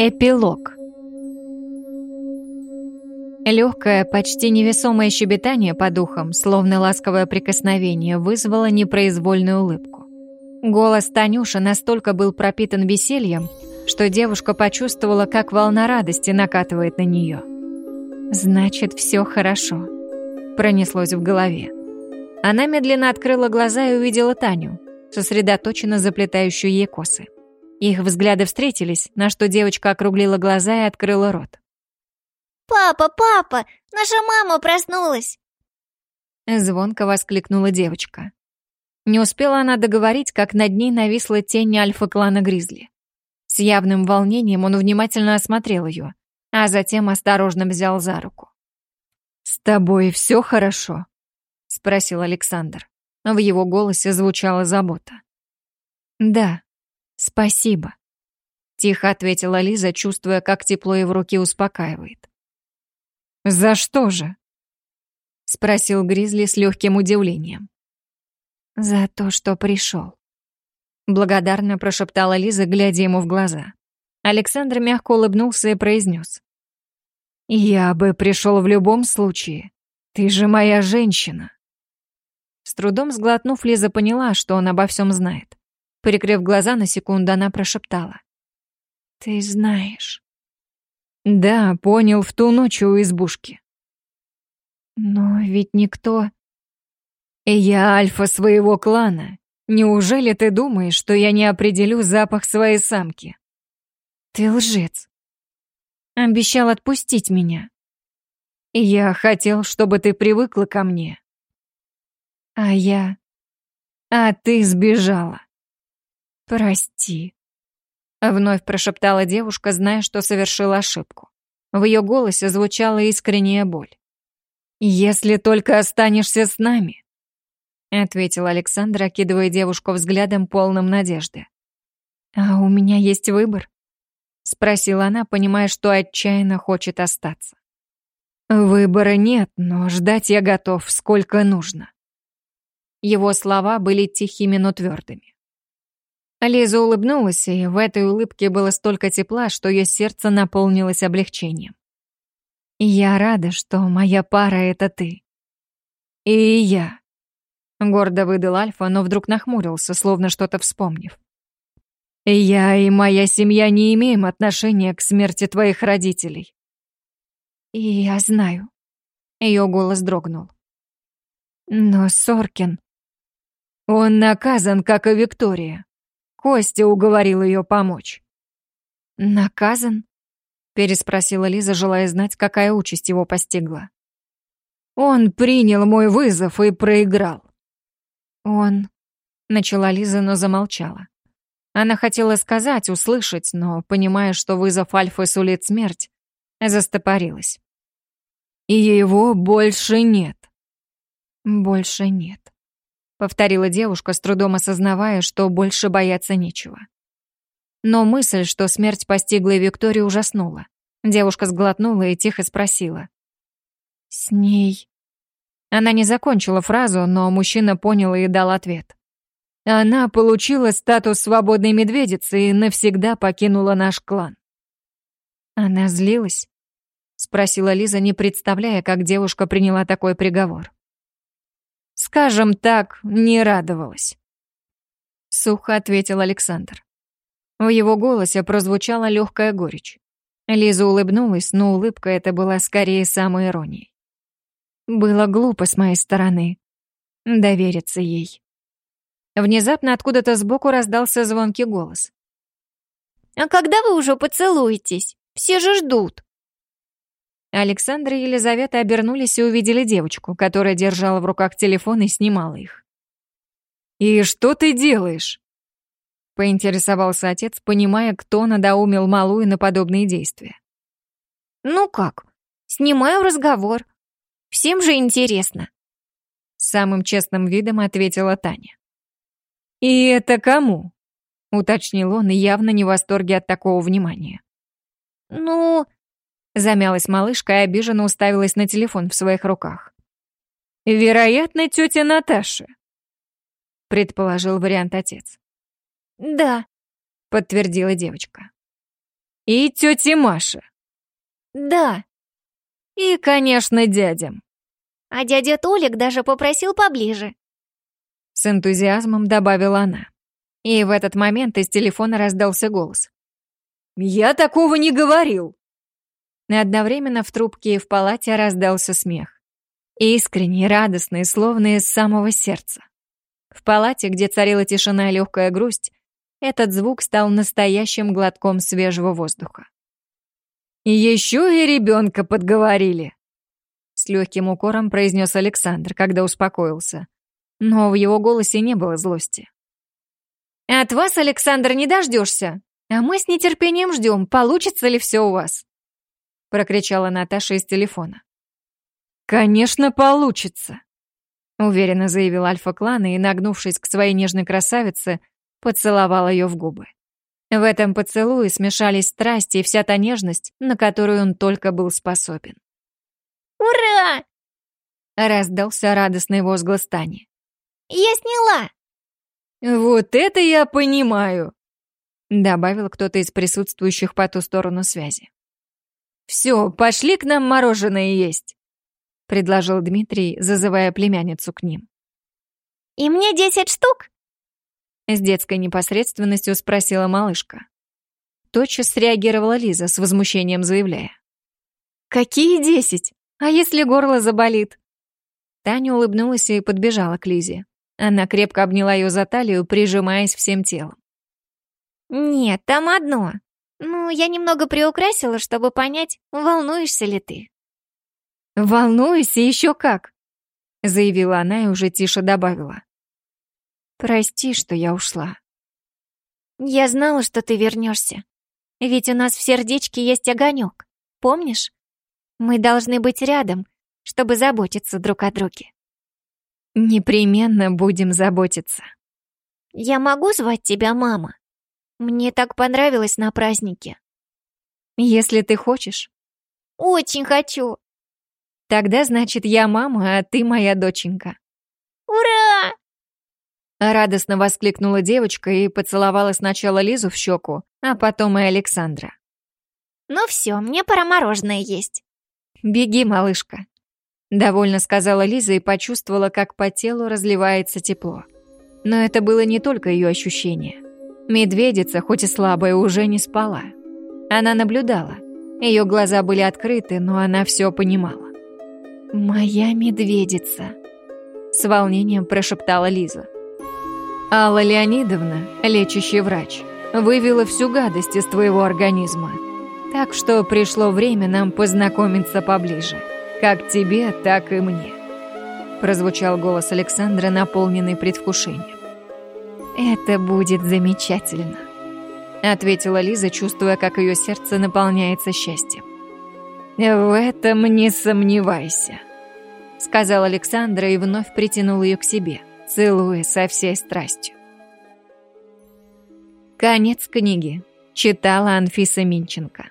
Эпилог. Легкое, почти невесомое щебетание по духам, словно ласковое прикосновение, вызвало непроизвольную улыбку. Голос Танюши настолько был пропитан весельем, что девушка почувствовала, как волна радости накатывает на нее. «Значит, все хорошо», — пронеслось в голове. Она медленно открыла глаза и увидела Таню, сосредоточенно заплетающую ей косы. Их взгляды встретились, на что девочка округлила глаза и открыла рот. «Папа, папа, наша мама проснулась!» Звонко воскликнула девочка. Не успела она договорить, как над ней нависла тень альфа-клана Гризли. С явным волнением он внимательно осмотрел ее, а затем осторожно взял за руку. «С тобой все хорошо?» — спросил Александр. В его голосе звучала забота. «Да, спасибо», — тихо ответила Лиза, чувствуя, как тепло ей в руке успокаивает. «За что же?» — спросил Гризли с легким удивлением. «За то, что пришел», — благодарно прошептала Лиза, глядя ему в глаза. Александр мягко улыбнулся и произнес. «Я бы пришел в любом случае. Ты же моя женщина». С трудом сглотнув, Лиза поняла, что он обо всем знает. Прикрыв глаза на секунду, она прошептала. «Ты знаешь». «Да, понял, в ту ночь у избушки». «Но ведь никто...» «Я альфа своего клана. Неужели ты думаешь, что я не определю запах своей самки?» «Ты лжец. Обещал отпустить меня. Я хотел, чтобы ты привыкла ко мне. А я... А ты сбежала. Прости. Вновь прошептала девушка, зная, что совершила ошибку. В ее голосе звучала искренняя боль. «Если только останешься с нами», — ответил Александр, окидывая девушку взглядом полным надежды. «А у меня есть выбор?» — спросила она, понимая, что отчаянно хочет остаться. «Выбора нет, но ждать я готов, сколько нужно». Его слова были тихими, но твердыми. Лиза улыбнулась, и в этой улыбке было столько тепла, что ее сердце наполнилось облегчением. «Я рада, что моя пара — это ты». «И я», — гордо выдал Альфа, но вдруг нахмурился, словно что-то вспомнив. «Я и моя семья не имеем отношения к смерти твоих родителей». «И я знаю». Ее голос дрогнул. «Но Соркин...» Он наказан, как и Виктория. Костя уговорил ее помочь. «Наказан?» — переспросила Лиза, желая знать, какая участь его постигла. «Он принял мой вызов и проиграл». «Он...» — начала Лиза, но замолчала. Она хотела сказать, услышать, но, понимая, что вызов Альфы сулит смерть, застопорилась. «И его больше нет». «Больше нет». Повторила девушка, с трудом осознавая, что больше бояться нечего. Но мысль, что смерть постигла Викторию, ужаснула. Девушка сглотнула и тихо спросила. «С ней...» Она не закончила фразу, но мужчина понял и дал ответ. Она получила статус свободной медведицы и навсегда покинула наш клан. Она злилась? Спросила Лиза, не представляя, как девушка приняла такой приговор скажем так, не радовалась. Сухо ответил Александр. В его голосе прозвучала легкая горечь. Лиза улыбнулась, но улыбка эта была скорее самой иронией. Было глупо с моей стороны довериться ей. Внезапно откуда-то сбоку раздался звонкий голос. «А когда вы уже поцелуетесь? Все же ждут!» Александр и Елизавета обернулись и увидели девочку, которая держала в руках телефон и снимала их. «И что ты делаешь?» Поинтересовался отец, понимая, кто надоумил малую на подобные действия. «Ну как? Снимаю разговор. Всем же интересно». Самым честным видом ответила Таня. «И это кому?» — уточнил он, явно не в восторге от такого внимания. «Ну, Замялась малышка и обиженно уставилась на телефон в своих руках. «Вероятно, тетя Наташа», — предположил вариант отец. «Да», — подтвердила девочка. И тете Маше. Да. И, конечно, дядям. А дядя Толик даже попросил поближе. С энтузиазмом добавила она. И в этот момент из телефона раздался голос. «Я такого не говорил!» И одновременно в трубке и в палате раздался смех. Искренний, радостный, словно из самого сердца. В палате, где царила тишина и легкая грусть, этот звук стал настоящим глотком свежего воздуха. «Еще и ребенка подговорили!» С легким укором произнес Александр, когда успокоился. Но в его голосе не было злости. «От вас, Александр, не дождешься, а мы с нетерпением ждем, получится ли все у вас», прокричала Наташа из телефона. «Конечно, получится», уверенно заявил альфа-клана и, нагнувшись к своей нежной красавице, поцеловал ее в губы. В этом поцелуе смешались страсти и вся та нежность, на которую он только был способен. «Ура!» — раздался радостный возглас Тани. «Я сняла!» «Вот это я понимаю!» — добавил кто-то из присутствующих по ту сторону связи. «Все, пошли к нам мороженое есть!» — предложил Дмитрий, зазывая племянницу к ним. «И мне десять штук?» С детской непосредственностью спросила малышка. Тотчас среагировала Лиза с возмущением заявляя. «Какие десять? А если горло заболит?» Таня улыбнулась и подбежала к Лизе. Она крепко обняла ее за талию, прижимаясь всем телом. «Нет, там одно. Ну, я немного приукрасила, чтобы понять, волнуешься ли ты». «Волнуюсь и еще как», — заявила она и уже тише добавила. Прости, что я ушла. Я знала, что ты вернешься. Ведь у нас в сердечке есть огонек. Помнишь? Мы должны быть рядом, чтобы заботиться друг о друге. Непременно будем заботиться. Я могу звать тебя мама? Мне так понравилось на празднике. Если ты хочешь. Очень хочу. Тогда, значит, я мама, а ты моя доченька. Ура! Радостно воскликнула девочка и поцеловала сначала Лизу в щеку, а потом и Александра. «Ну все, мне пора мороженое есть». «Беги, малышка», — довольно сказала Лиза и почувствовала, как по телу разливается тепло. Но это было не только ее ощущение. Медведица, хоть и слабая, уже не спала. Она наблюдала. Ее глаза были открыты, но она все понимала. «Моя медведица», — с волнением прошептала Лиза. Алла Леонидовна, лечащий врач, вывела всю гадость из твоего организма. Так что пришло время нам познакомиться поближе. Как тебе, так и мне. Прозвучал голос Александра, наполненный предвкушением. «Это будет замечательно», — ответила Лиза, чувствуя, как ее сердце наполняется счастьем. «В этом не сомневайся», — сказал Александра и вновь притянул ее к себе целуя со всей страстью. Конец книги. Читала Анфиса Минченко.